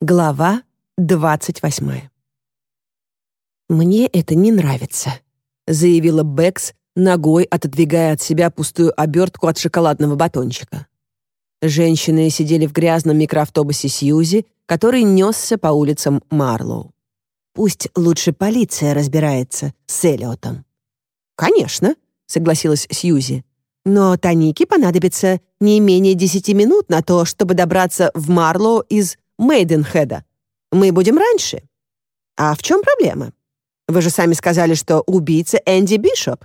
Глава двадцать восьмая. «Мне это не нравится», — заявила Бэкс, ногой отодвигая от себя пустую обертку от шоколадного батончика. Женщины сидели в грязном микроавтобусе Сьюзи, который несся по улицам Марлоу. «Пусть лучше полиция разбирается с Эллиотом». «Конечно», — согласилась Сьюзи. «Но Танике понадобится не менее десяти минут на то, чтобы добраться в Марлоу из Мейденхеда. Мы будем раньше. А в чем проблема? Вы же сами сказали, что убийца Энди Бишоп.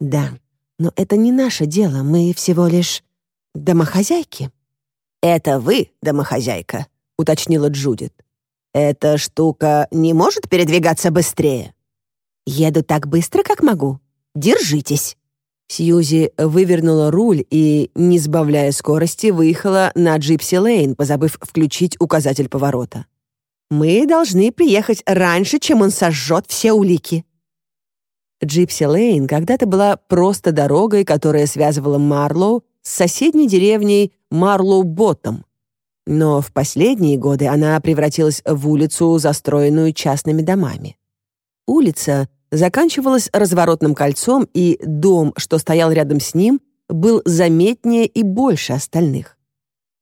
Да, но это не наше дело, мы всего лишь домохозяйки. Это вы, домохозяйка, уточнила Джудит. Эта штука не может передвигаться быстрее. Еду так быстро, как могу. Держитесь. Сьюзи вывернула руль и, не сбавляя скорости, выехала на Джипси Лейн, позабыв включить указатель поворота. «Мы должны приехать раньше, чем он сожжет все улики». Джипси Лейн когда-то была просто дорогой, которая связывала Марлоу с соседней деревней Марлоу-Боттом. Но в последние годы она превратилась в улицу, застроенную частными домами. Улица заканчивалась разворотным кольцом, и дом, что стоял рядом с ним, был заметнее и больше остальных.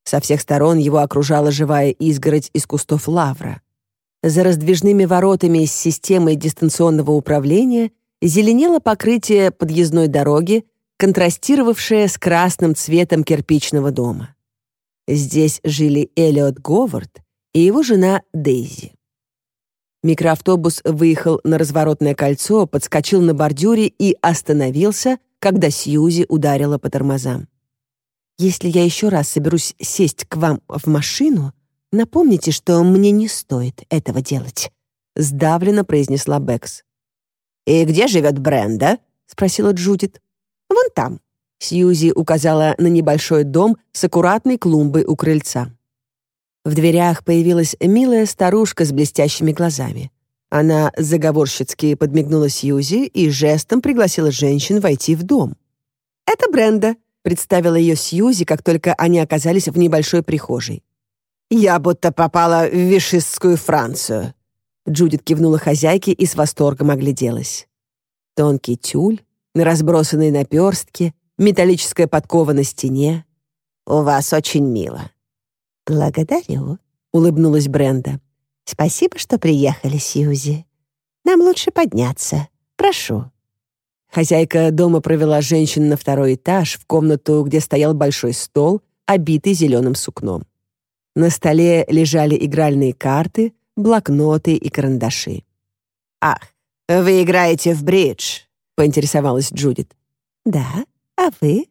Со всех сторон его окружала живая изгородь из кустов лавра. За раздвижными воротами с системой дистанционного управления зеленело покрытие подъездной дороги, контрастировавшее с красным цветом кирпичного дома. Здесь жили Эллиот Говард и его жена Дейзи. Микроавтобус выехал на разворотное кольцо, подскочил на бордюре и остановился, когда Сьюзи ударила по тормозам. «Если я еще раз соберусь сесть к вам в машину, напомните, что мне не стоит этого делать», — сдавленно произнесла Бэкс. «И где живет Бренда?» — спросила Джудит. «Вон там». Сьюзи указала на небольшой дом с аккуратной клумбой у крыльца. В дверях появилась милая старушка с блестящими глазами. Она заговорщицки подмигнула Сьюзи и жестом пригласила женщин войти в дом. «Это Бренда», — представила ее Сьюзи, как только они оказались в небольшой прихожей. «Я будто попала в вишистскую Францию», — Джудит кивнула хозяйке и с восторгом огляделась. Тонкий тюль, разбросанные наперстки, металлическая подкова на стене. «У вас очень мило», «Благодарю», — улыбнулась Бренда. «Спасибо, что приехали, Сьюзи. Нам лучше подняться. Прошу». Хозяйка дома провела женщин на второй этаж, в комнату, где стоял большой стол, обитый зеленым сукном. На столе лежали игральные карты, блокноты и карандаши. «Ах, вы играете в бридж?» — поинтересовалась Джудит. «Да, а вы?»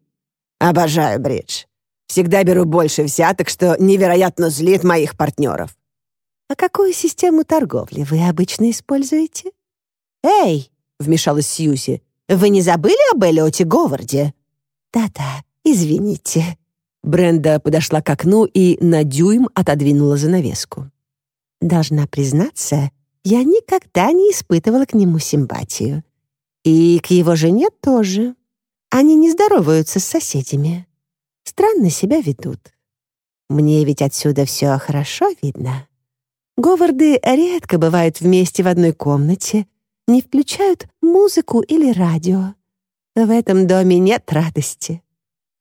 «Обожаю бридж. Всегда беру больше взяток, что невероятно злит моих партнеров. А какую систему торговли вы обычно используете? Эй, вмешалась Сьюзи, вы не забыли об Эллиоте Говарде? Да-да, извините. Бренда подошла к окну и на дюйм отодвинула занавеску. Должна признаться, я никогда не испытывала к нему симпатию. И к его жене тоже. Они не здороваются с соседями странно себя ведут. Мне ведь отсюда все хорошо видно. Говарды редко бывают вместе в одной комнате, не включают музыку или радио. В этом доме нет радости.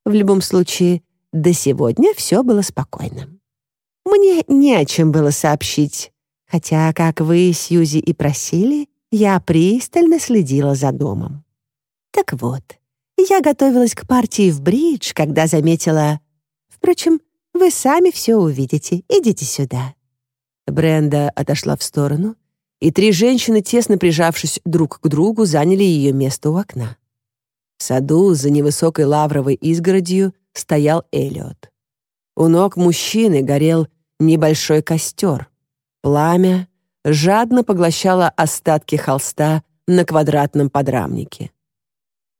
В любом случае, до сегодня все было спокойно. Мне не о чем было сообщить, хотя, как вы, Сьюзи, и просили, я пристально следила за домом. Так вот, я готовилась к партии в бридж, когда заметила... Впрочем, вы сами все увидите. Идите сюда». Бренда отошла в сторону, и три женщины, тесно прижавшись друг к другу, заняли ее место у окна. В саду за невысокой лавровой изгородью стоял Эллиот. У ног мужчины горел небольшой костер. Пламя жадно поглощало остатки холста на квадратном подрамнике.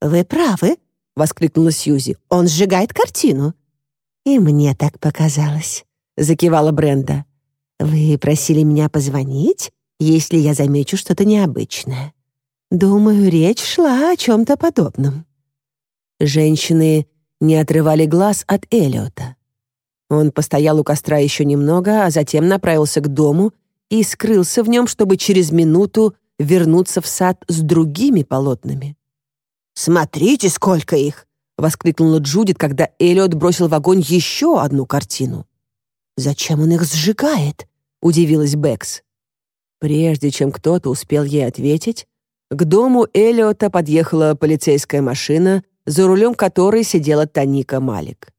«Вы правы», — воскликнула Сьюзи. «Он сжигает картину». «И мне так показалось», — закивала Бренда. «Вы просили меня позвонить, если я замечу что-то необычное. Думаю, речь шла о чем-то подобном». Женщины не отрывали глаз от Эллиота. Он постоял у костра еще немного, а затем направился к дому и скрылся в нем, чтобы через минуту вернуться в сад с другими полотнами. «Смотрите, сколько их!» — воскликнула Джудит, когда Эллиот бросил в огонь еще одну картину. «Зачем он их сжигает?» — удивилась Бэкс. Прежде чем кто-то успел ей ответить, к дому Эллиота подъехала полицейская машина, за рулем которой сидела Таника Малик.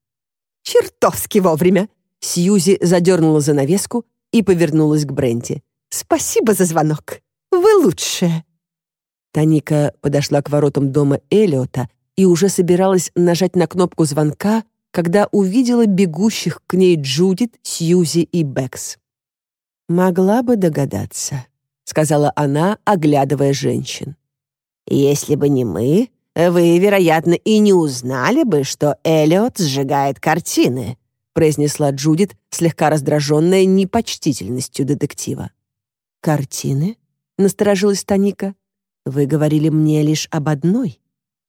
«Чертовски вовремя!» Сьюзи задернула занавеску и повернулась к Бренти. «Спасибо за звонок. Вы лучшая». Таника подошла к воротам дома Эллиота и уже собиралась нажать на кнопку звонка, когда увидела бегущих к ней Джудит, Сьюзи и Бэкс. «Могла бы догадаться», — сказала она, оглядывая женщин. «Если бы не мы, вы, вероятно, и не узнали бы, что Эллиот сжигает картины», произнесла Джудит, слегка раздраженная непочтительностью детектива. «Картины?» — насторожилась Таника. «Вы говорили мне лишь об одной».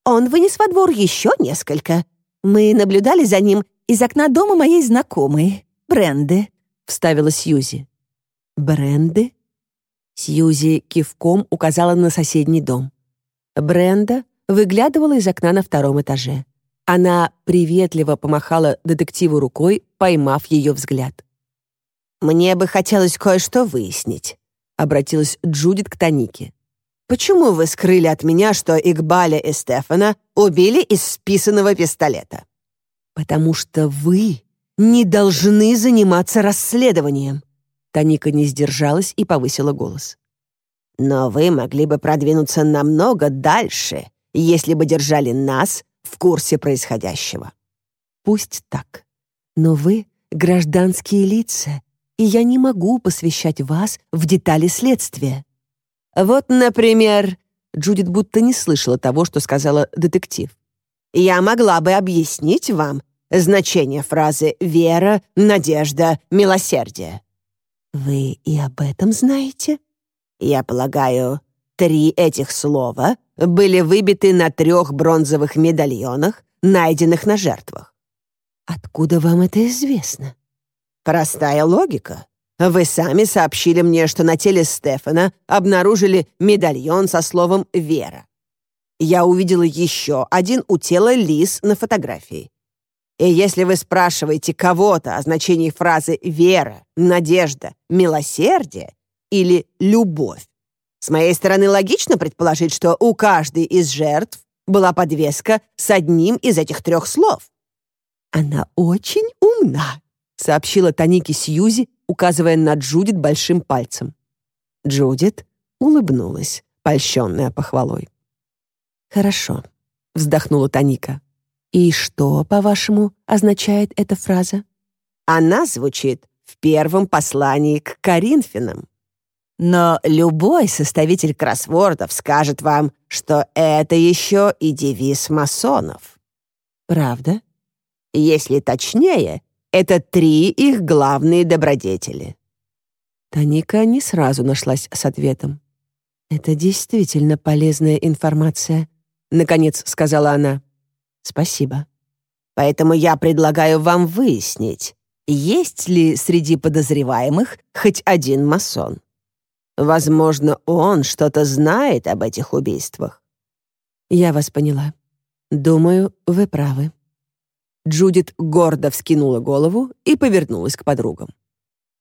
«Он вынес во двор еще несколько. Мы наблюдали за ним из окна дома моей знакомой, Бренды», — вставила Сьюзи. «Бренды?» Сьюзи кивком указала на соседний дом. Бренда выглядывала из окна на втором этаже. Она приветливо помахала детективу рукой, поймав ее взгляд. «Мне бы хотелось кое-что выяснить», — обратилась Джудит к Танике. «Почему вы скрыли от меня, что Игбаля и Стефана убили из списанного пистолета?» «Потому что вы не должны заниматься расследованием», Таника не сдержалась и повысила голос. «Но вы могли бы продвинуться намного дальше, если бы держали нас в курсе происходящего». «Пусть так. Но вы — гражданские лица, и я не могу посвящать вас в детали следствия». «Вот, например...» Джудит будто не слышала того, что сказала детектив. «Я могла бы объяснить вам значение фразы «вера», «надежда», «милосердие». «Вы и об этом знаете?» «Я полагаю, три этих слова были выбиты на трех бронзовых медальонах, найденных на жертвах». «Откуда вам это известно?» «Простая логика. Вы сами сообщили мне, что на теле Стефана обнаружили медальон со словом «Вера». Я увидела еще один у тела лис на фотографии. И если вы спрашиваете кого-то о значении фразы «вера», «надежда», «милосердие» или «любовь», с моей стороны логично предположить, что у каждой из жертв была подвеска с одним из этих трех слов. «Она очень умна», — сообщила Таники Сьюзи, указывая на Джудит большим пальцем. Джудит улыбнулась, польщенная похвалой. «Хорошо», — вздохнула Таника. И что, по-вашему, означает эта фраза? Она звучит в первом послании к Коринфянам. Но любой составитель кроссвордов скажет вам, что это еще и девиз масонов. Правда? Если точнее, это три их главные добродетели. Таника не сразу нашлась с ответом. «Это действительно полезная информация», — наконец сказала она. Спасибо. Поэтому я предлагаю вам выяснить, есть ли среди подозреваемых хоть один масон. Возможно, он что-то знает об этих убийствах. Я вас поняла. Думаю, вы правы. Джудит гордо вскинула голову и повернулась к подругам.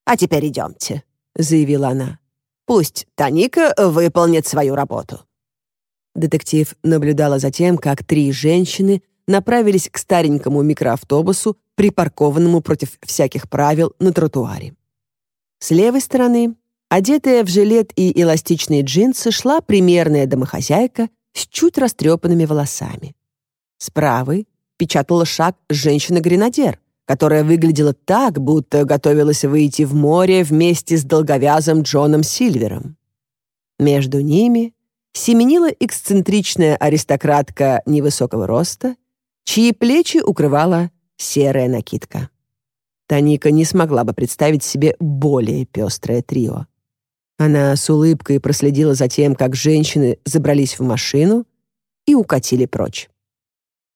«А теперь идемте», — заявила она. «Пусть Таника выполнит свою работу». Детектив наблюдала за тем, как три женщины направились к старенькому микроавтобусу, припаркованному против всяких правил на тротуаре. С левой стороны, одетая в жилет и эластичные джинсы, шла примерная домохозяйка с чуть растрепанными волосами. С правой печатала шаг женщина-гренадер, которая выглядела так, будто готовилась выйти в море вместе с долговязым Джоном Сильвером. Между ними семенила эксцентричная аристократка невысокого роста чьи плечи укрывала серая накидка. Таника не смогла бы представить себе более пестрое трио. Она с улыбкой проследила за тем, как женщины забрались в машину и укатили прочь.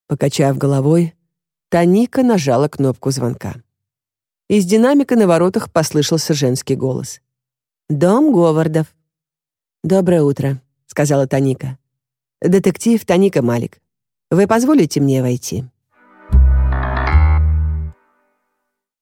Покачав головой, Таника нажала кнопку звонка. Из динамика на воротах послышался женский голос. «Дом Говардов». «Доброе утро», — сказала Таника. «Детектив Таника Малик. Вы позволите мне войти?»